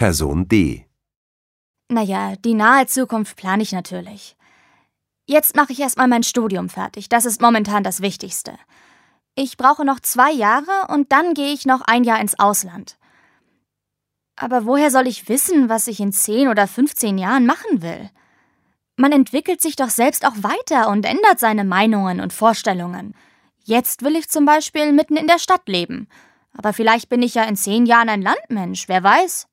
Person D. Naja, die nahe Zukunft plane ich natürlich. Jetzt mache ich erstmal mein Studium fertig. Das ist momentan das Wichtigste. Ich brauche noch zwei Jahre und dann gehe ich noch ein Jahr ins Ausland. Aber woher soll ich wissen, was ich in 10 oder 15 Jahren machen will? Man entwickelt sich doch selbst auch weiter und ändert seine Meinungen und Vorstellungen. Jetzt will ich zum Beispiel mitten in der Stadt leben. Aber vielleicht bin ich ja in zehn Jahren ein Landmensch, wer weiß.